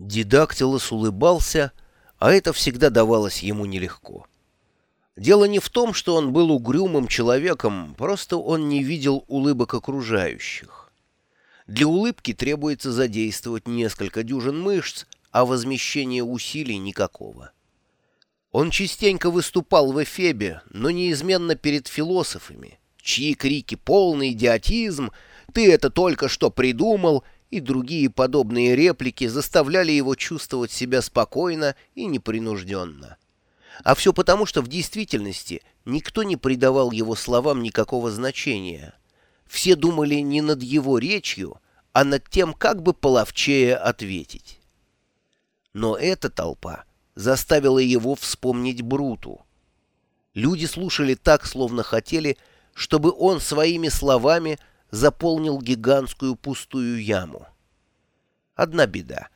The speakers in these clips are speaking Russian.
Дидактилос улыбался, а это всегда давалось ему нелегко. Дело не в том, что он был угрюмым человеком, просто он не видел улыбок окружающих. Для улыбки требуется задействовать несколько дюжин мышц, а возмещения усилий никакого. Он частенько выступал в Эфебе, но неизменно перед философами, чьи крики «полный идиотизм», «ты это только что придумал» и другие подобные реплики заставляли его чувствовать себя спокойно и непринужденно. А все потому, что в действительности никто не придавал его словам никакого значения. Все думали не над его речью, а над тем, как бы половчее ответить. Но эта толпа заставила его вспомнить Бруту. Люди слушали так, словно хотели, чтобы он своими словами заполнил гигантскую пустую яму. Одна беда.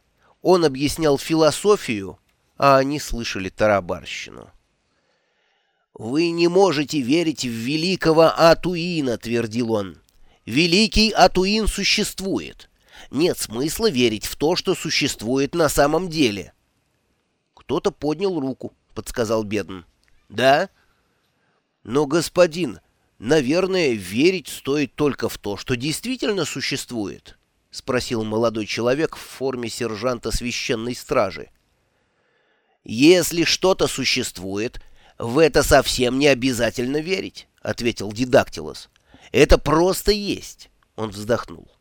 Он объяснял философию, а они слышали тарабарщину. «Вы не можете верить в великого Атуина», — твердил он. «Великий Атуин существует. Нет смысла верить в то, что существует на самом деле». «Кто-то поднял руку», — подсказал Бедн. «Да?» «Но, господин, наверное, верить стоит только в то, что действительно существует», — спросил молодой человек в форме сержанта священной стражи. «Если что-то существует, в это совсем не обязательно верить», — ответил Дидактилос. «Это просто есть», — он вздохнул.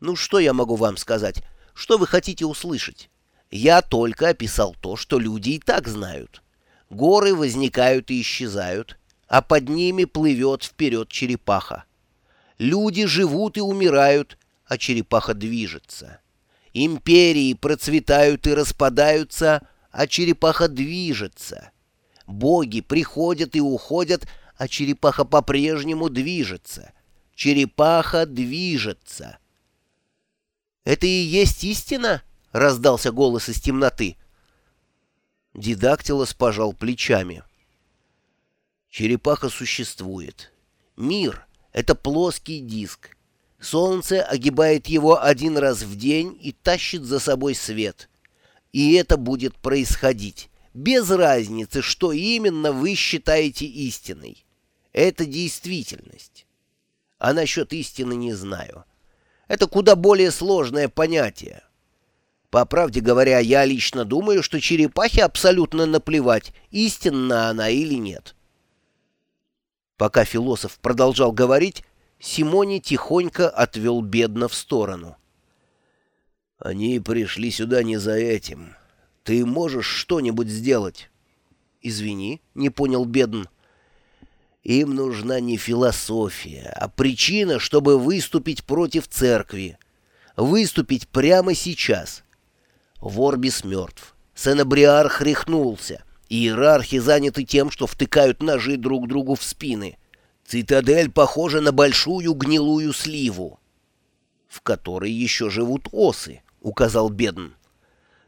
«Ну что я могу вам сказать? Что вы хотите услышать? Я только описал то, что люди и так знают. Горы возникают и исчезают, а под ними плывет вперед черепаха. Люди живут и умирают, а черепаха движется. Империи процветают и распадаются, а черепаха движется. Боги приходят и уходят, а черепаха по-прежнему движется. Черепаха движется. «Это и есть истина?» — раздался голос из темноты. Дидактилос пожал плечами. Черепаха существует. Мир — это плоский диск. Солнце огибает его один раз в день и тащит за собой свет — и это будет происходить, без разницы, что именно вы считаете истиной. Это действительность. А насчет истины не знаю. Это куда более сложное понятие. По правде говоря, я лично думаю, что черепахе абсолютно наплевать, истинна она или нет. Пока философ продолжал говорить, Симони тихонько отвел бедно в сторону. Они пришли сюда не за этим. Ты можешь что-нибудь сделать? Извини, не понял Бедн. Им нужна не философия, а причина, чтобы выступить против церкви. Выступить прямо сейчас. Ворбис мертв. Сенабриар рехнулся. Иерархи заняты тем, что втыкают ножи друг другу в спины. Цитадель похожа на большую гнилую сливу, в которой еще живут осы указал Бедн.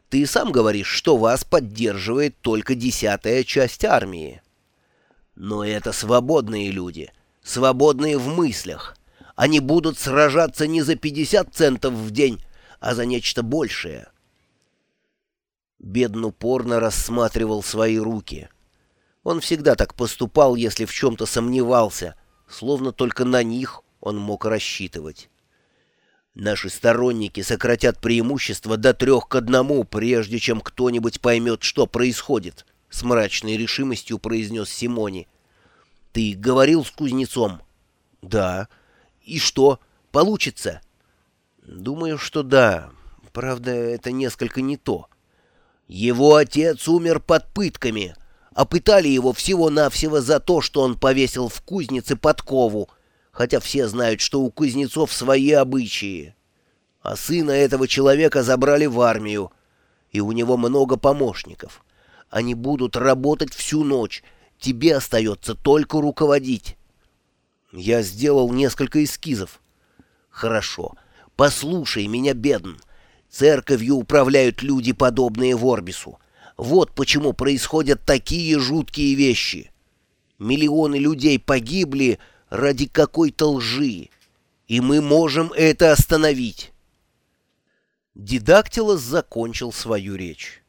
«Ты сам говоришь, что вас поддерживает только десятая часть армии». «Но это свободные люди, свободные в мыслях. Они будут сражаться не за 50 центов в день, а за нечто большее». Бедн упорно рассматривал свои руки. Он всегда так поступал, если в чем-то сомневался, словно только на них он мог рассчитывать. Наши сторонники сократят преимущество до трех к одному, прежде чем кто-нибудь поймет, что происходит, — с мрачной решимостью произнес Симони. — Ты говорил с кузнецом? — Да. — И что, получится? — Думаю, что да. Правда, это несколько не то. Его отец умер под пытками, а пытали его всего-навсего за то, что он повесил в кузнице подкову, хотя все знают, что у кузнецов свои обычаи. А сына этого человека забрали в армию, и у него много помощников. Они будут работать всю ночь, тебе остается только руководить. Я сделал несколько эскизов. Хорошо, послушай меня, бедн. Церковью управляют люди, подобные Ворбису. Вот почему происходят такие жуткие вещи. Миллионы людей погибли, ради какой-то лжи, и мы можем это остановить. Дидактилос закончил свою речь.